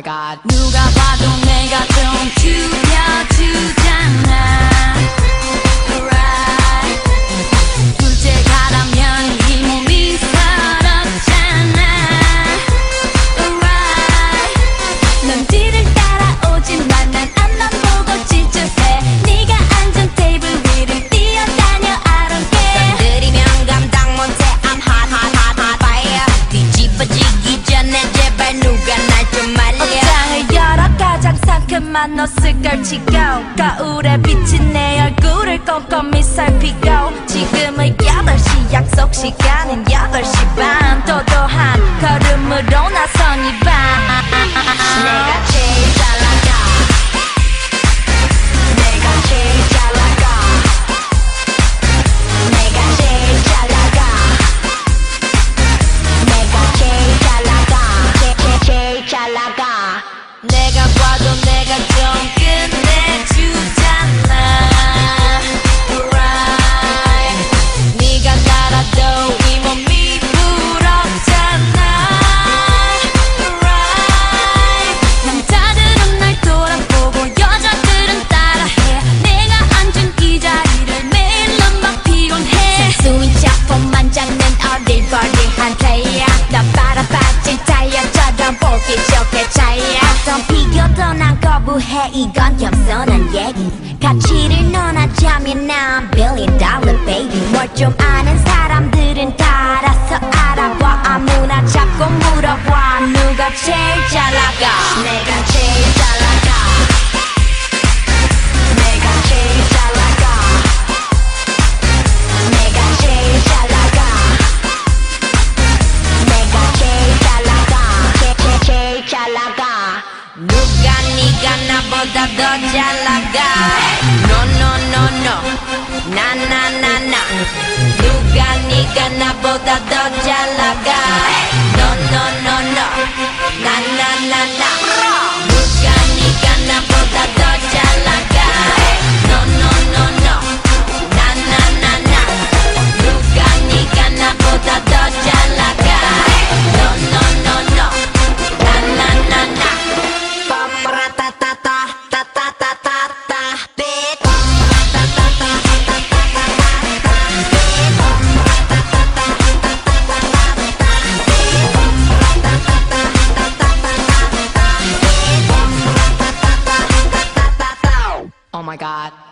my god. 누가 봐도 내가 좀 죽여주잖아. 만 nos을 걸치고 가을에 비친 내 얼굴을 꼼꼼히 살피고. 지금은 8시 약속 시간은 8시 반. a jump. 이건 겸손한 얘기. 가치를 논하자면 난 billion dollar baby. 뭘 좀 아는 사람들은 다 알아서 알아봐. 아무나 자꾸 물어봐. 누가 제일 잘 나가? 내가 제일 la doccia alla gara No, no, no, no. Na, na, na, na. Luga, niga, na boda doccia alla gara God.